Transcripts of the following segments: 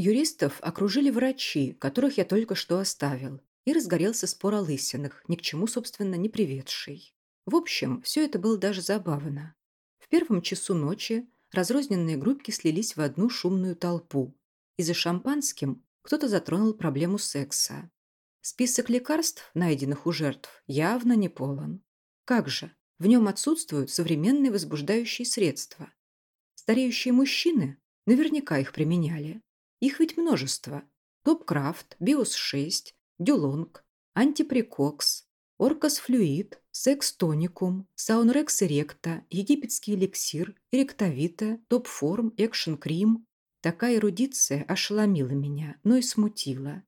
Юристов окружили врачи, которых я только что оставил, и разгорелся спор о лысинах, ни к чему, собственно, не приведший. В общем, все это было даже забавно. В первом часу ночи разрозненные группки слились в одну шумную толпу, и за шампанским кто-то затронул проблему секса. Список лекарств, найденных у жертв, явно не полон. Как же, в нем отсутствуют современные возбуждающие средства. Стареющие мужчины наверняка их применяли. Их ведь множество. Топкрафт, Биос-6, Дюлонг, Антиприкокс, Оркас-флюид, Секс-тоникум, Саунрекс-эректа, Египетский эликсир, Эректовита, Топ-форм, Экшн-крим. Такая эрудиция ошеломила меня, но и смутила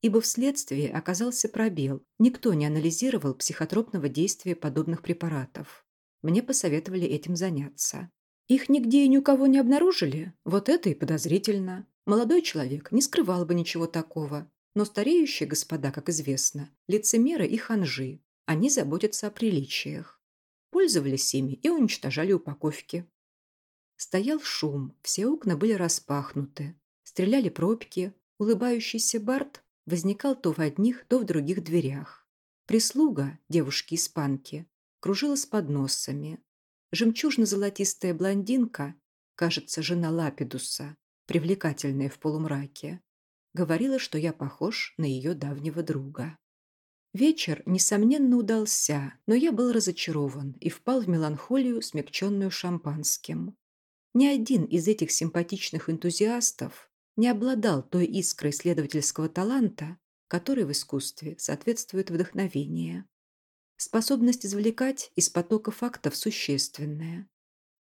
ибо в следствии оказался пробел. Никто не анализировал психотропного действия подобных препаратов. Мне посоветовали этим заняться. Их нигде и ни у кого не обнаружили? Вот это и подозрительно. Молодой человек не скрывал бы ничего такого. Но стареющие господа, как известно, лицемеры и ханжи. Они заботятся о приличиях. Пользовались ими и уничтожали упаковки. Стоял шум, все окна были распахнуты. Стреляли пробки. Улыбающийся Барт возникал то в одних, то в других дверях. Прислуга, девушки-испанки, кружила с подносами. Жемчужно-золотистая блондинка, кажется, жена Лапидуса, привлекательная в полумраке, говорила, что я похож на ее давнего друга. Вечер, несомненно, удался, но я был разочарован и впал в меланхолию, смягченную шампанским. Ни один из этих симпатичных энтузиастов не обладал той искрой исследовательского таланта, который в искусстве соответствует вдохновение. Способность извлекать из потока фактов существенная.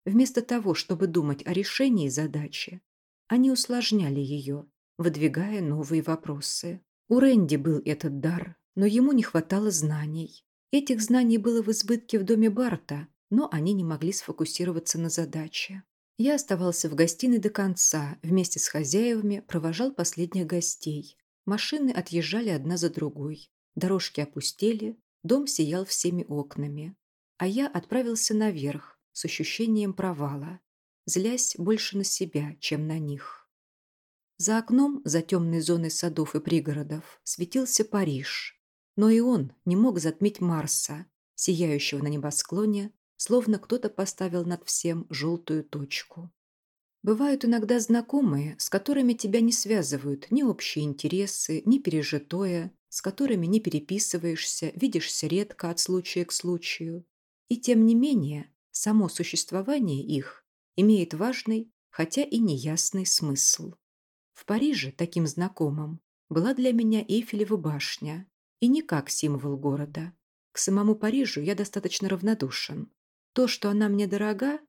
Вместо того, чтобы думать о решении задачи, они усложняли ее, выдвигая новые вопросы. У Рэнди был этот дар, но ему не хватало знаний. Этих знаний было в избытке в доме Барта, но они не могли сфокусироваться на задаче. Я оставался в гостиной до конца, вместе с хозяевами провожал последних гостей. Машины отъезжали одна за другой. Дорожки опустели, дом сиял всеми окнами. А я отправился наверх с ощущением провала, злясь больше на себя, чем на них. За окном, за темной зоной садов и пригородов, светился Париж. Но и он не мог затмить Марса, сияющего на небосклоне словно кто-то поставил над всем желтую точку. Бывают иногда знакомые, с которыми тебя не связывают ни общие интересы, ни пережитое, с которыми не переписываешься, видишься редко от случая к случаю. И тем не менее, само существование их имеет важный, хотя и неясный смысл. В Париже таким знакомым была для меня Эйфелева башня, и не как символ города. К самому Парижу я достаточно равнодушен. То, что она мне дорога,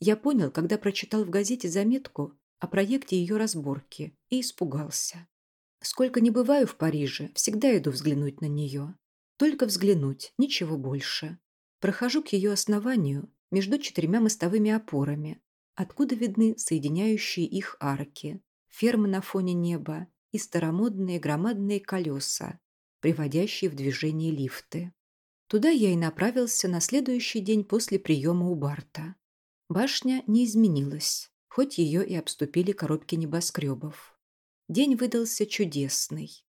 я понял, когда прочитал в газете заметку о проекте ее разборки и испугался. Сколько не бываю в Париже, всегда иду взглянуть на нее. Только взглянуть, ничего больше. Прохожу к ее основанию между четырьмя мостовыми опорами, откуда видны соединяющие их арки, фермы на фоне неба и старомодные громадные колеса, приводящие в движение лифты. Туда я и направился на следующий день после приема у Барта. Башня не изменилась, хоть ее и обступили коробки небоскребов. День выдался чудесный.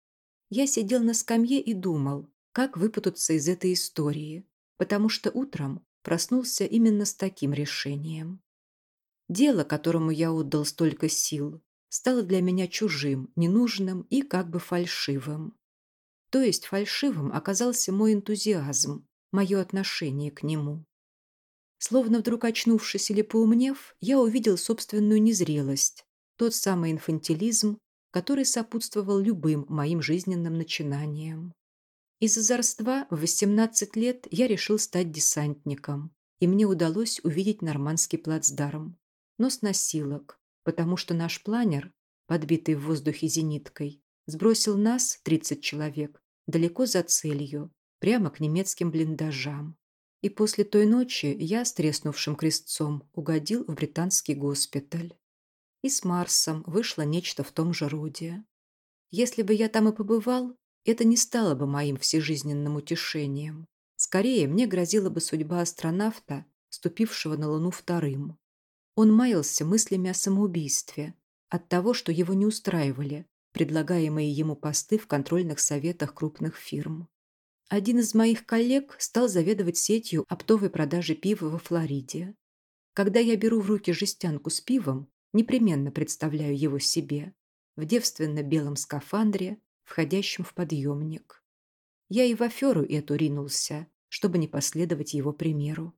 Я сидел на скамье и думал, как выпутаться из этой истории, потому что утром проснулся именно с таким решением. Дело, которому я отдал столько сил, стало для меня чужим, ненужным и как бы фальшивым. То есть фальшивым оказался мой энтузиазм, мое отношение к нему. Словно вдруг очнувшись или поумнев, я увидел собственную незрелость, тот самый инфантилизм, который сопутствовал любым моим жизненным начинаниям. Из озорства в 18 лет я решил стать десантником, и мне удалось увидеть нормандский плацдарм, но с носилок, потому что наш планер, подбитый в воздухе зениткой, сбросил нас, 30 человек, далеко за целью, прямо к немецким блиндажам. И после той ночи я с треснувшим крестцом угодил в британский госпиталь. И с Марсом вышло нечто в том же роде. Если бы я там и побывал, это не стало бы моим всежизненным утешением. Скорее, мне грозила бы судьба астронавта, ступившего на Луну вторым. Он маялся мыслями о самоубийстве, от того, что его не устраивали предлагаемые ему посты в контрольных советах крупных фирм. Один из моих коллег стал заведовать сетью оптовой продажи пива во Флориде. Когда я беру в руки жестянку с пивом, непременно представляю его себе в девственно-белом скафандре, входящем в подъемник. Я и в аферу эту ринулся, чтобы не последовать его примеру.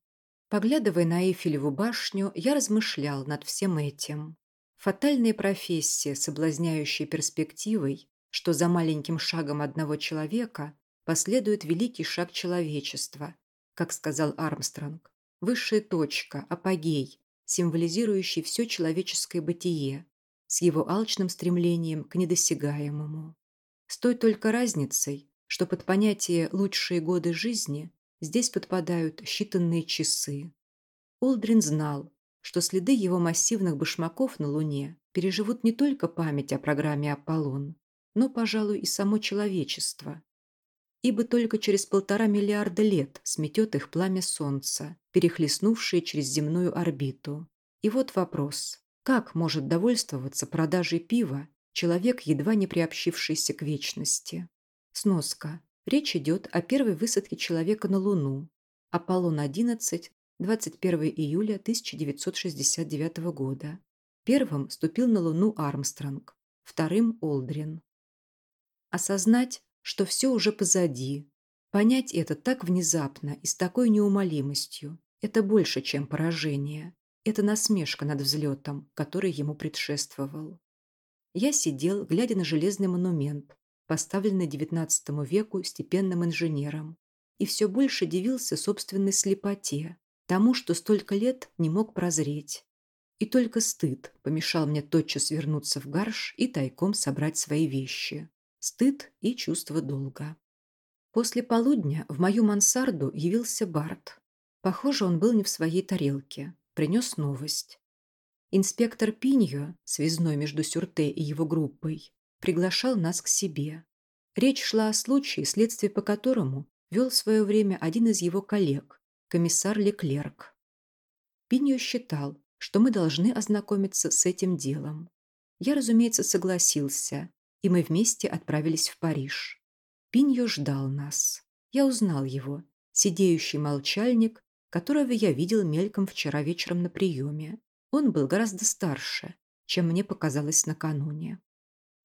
Поглядывая на Эйфелеву башню, я размышлял над всем этим. Фатальная профессия, соблазняющая перспективой, что за маленьким шагом одного человека последует великий шаг человечества, как сказал Армстронг. Высшая точка, апогей, символизирующий все человеческое бытие, с его алчным стремлением к недосягаемому. С той только разницей, что под понятие «лучшие годы жизни» здесь подпадают считанные часы. Олдрин знал, что следы его массивных башмаков на Луне переживут не только память о программе «Аполлон», но, пожалуй, и само человечество. Ибо только через полтора миллиарда лет сметет их пламя Солнца, перехлестнувшее через земную орбиту. И вот вопрос. Как может довольствоваться продажей пива человек, едва не приобщившийся к вечности? Сноска. Речь идет о первой высадке человека на Луну. Аполлон-11 21 июля 1969 года. Первым ступил на Луну Армстронг, вторым – Олдрин. Осознать, что все уже позади, понять это так внезапно и с такой неумолимостью – это больше, чем поражение. Это насмешка над взлетом, который ему предшествовал. Я сидел, глядя на железный монумент, поставленный XIX веку степенным инженером, и все больше дивился собственной слепоте, тому, что столько лет не мог прозреть. И только стыд помешал мне тотчас вернуться в гараж и тайком собрать свои вещи. Стыд и чувство долга. После полудня в мою мансарду явился Барт. Похоже, он был не в своей тарелке. Принес новость. Инспектор Пиньо, связной между Сюрте и его группой, приглашал нас к себе. Речь шла о случае, следствие по которому вел в свое время один из его коллег, комиссар Леклерк. Пиньо считал, что мы должны ознакомиться с этим делом. Я, разумеется, согласился, и мы вместе отправились в Париж. Пиньо ждал нас. Я узнал его, сидеющий молчальник, которого я видел мельком вчера вечером на приеме. Он был гораздо старше, чем мне показалось накануне.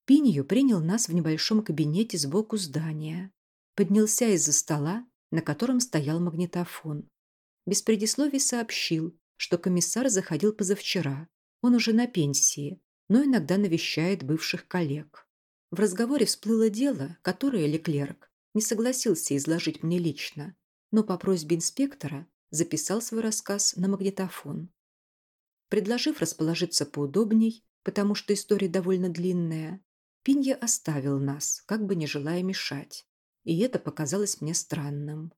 Пиньо принял нас в небольшом кабинете сбоку здания, поднялся из-за стола, на котором стоял магнитофон, без предисловий сообщил, что комиссар заходил позавчера. Он уже на пенсии, но иногда навещает бывших коллег. В разговоре всплыло дело, которое Леклерк не согласился изложить мне лично, но по просьбе инспектора записал свой рассказ на магнитофон. Предложив расположиться поудобней, потому что история довольно длинная, Пинья оставил нас, как бы не желая мешать, и это показалось мне странным.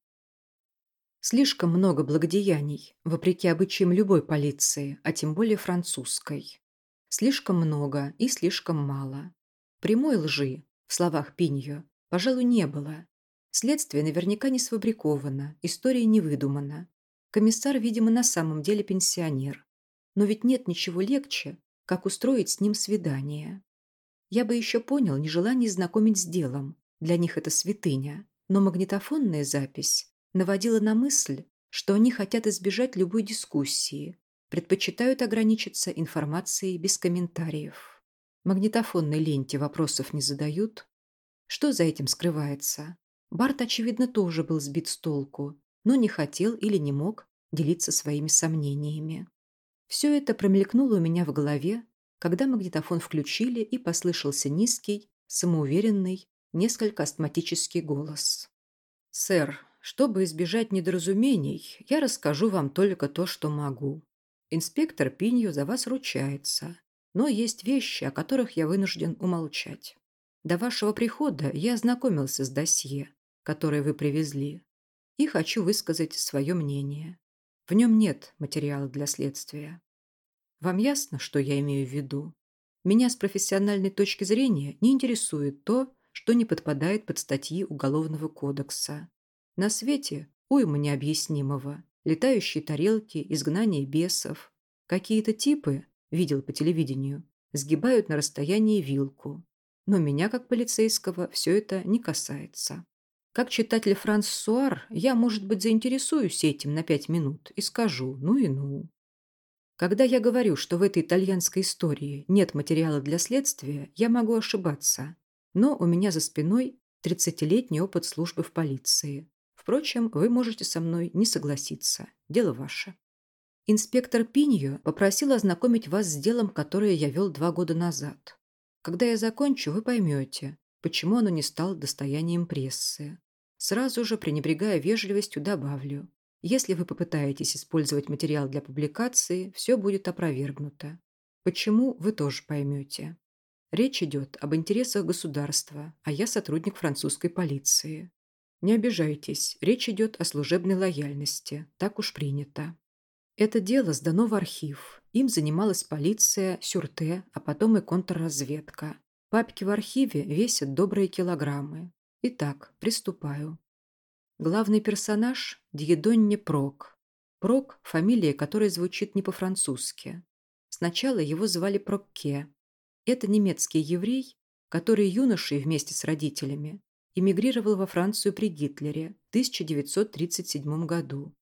Слишком много благодеяний, вопреки обычаям любой полиции, а тем более французской. Слишком много и слишком мало. Прямой лжи, в словах Пиньо, пожалуй, не было. Следствие наверняка не сфабриковано, история не выдумана. Комиссар, видимо, на самом деле пенсионер. Но ведь нет ничего легче, как устроить с ним свидание. Я бы еще понял нежелание знакомить с делом, для них это святыня, но магнитофонная запись наводила на мысль, что они хотят избежать любой дискуссии, предпочитают ограничиться информацией без комментариев. Магнитофонной ленте вопросов не задают. Что за этим скрывается? Барт, очевидно, тоже был сбит с толку, но не хотел или не мог делиться своими сомнениями. Все это промелькнуло у меня в голове, когда магнитофон включили и послышался низкий, самоуверенный, несколько астматический голос. «Сэр, чтобы избежать недоразумений, я расскажу вам только то, что могу. Инспектор Пиньо за вас ручается, но есть вещи, о которых я вынужден умолчать. До вашего прихода я ознакомился с досье, которое вы привезли, и хочу высказать свое мнение. В нем нет материала для следствия. Вам ясно, что я имею в виду? Меня с профессиональной точки зрения не интересует то, что не подпадает под статьи Уголовного кодекса. На свете уйма необъяснимого. Летающие тарелки, изгнание бесов. Какие-то типы, видел по телевидению, сгибают на расстоянии вилку. Но меня, как полицейского, все это не касается. Как читатель Франс Суар, я, может быть, заинтересуюсь этим на пять минут и скажу «ну и ну». Когда я говорю, что в этой итальянской истории нет материала для следствия, я могу ошибаться. Но у меня за спиной 30-летний опыт службы в полиции. Впрочем, вы можете со мной не согласиться. Дело ваше. Инспектор Пиньо попросил ознакомить вас с делом, которое я вел два года назад. Когда я закончу, вы поймете, почему оно не стало достоянием прессы. Сразу же, пренебрегая вежливостью, добавлю. Если вы попытаетесь использовать материал для публикации, все будет опровергнуто. Почему, вы тоже поймете. Речь идет об интересах государства, а я сотрудник французской полиции. Не обижайтесь, речь идет о служебной лояльности. Так уж принято. Это дело сдано в архив. Им занималась полиция, сюрте, а потом и контрразведка. Папки в архиве весят добрые килограммы. Итак, приступаю. Главный персонаж – Дьедонне Прок. Прок – фамилия, которая звучит не по-французски. Сначала его звали Прокке. Это немецкий еврей, который юношей вместе с родителями эмигрировал во Францию при Гитлере в 1937 году.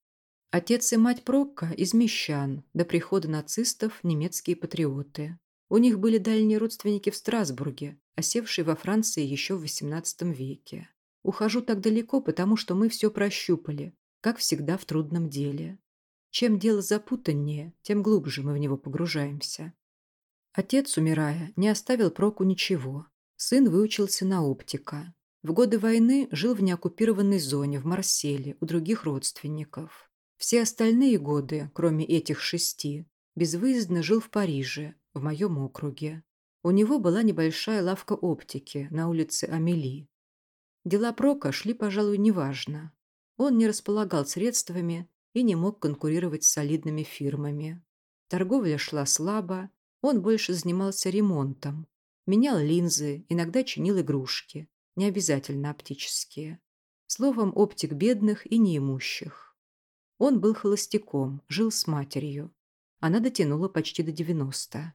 Отец и мать Прокка из Мещан, до прихода нацистов немецкие патриоты. У них были дальние родственники в Страсбурге, осевшие во Франции еще в XVIII веке. Ухожу так далеко, потому что мы все прощупали, как всегда в трудном деле. Чем дело запутаннее, тем глубже мы в него погружаемся. Отец, умирая, не оставил проку ничего. Сын выучился на оптика. В годы войны жил в неоккупированной зоне в Марселе у других родственников. Все остальные годы, кроме этих шести, безвыездно жил в Париже, в моем округе. У него была небольшая лавка оптики на улице Амели. Дела Прока шли, пожалуй, неважно. Он не располагал средствами и не мог конкурировать с солидными фирмами. Торговля шла слабо, он больше занимался ремонтом. Менял линзы, иногда чинил игрушки, не обязательно оптические. Словом, оптик бедных и неимущих. Он был холостяком, жил с матерью. Она дотянула почти до 90.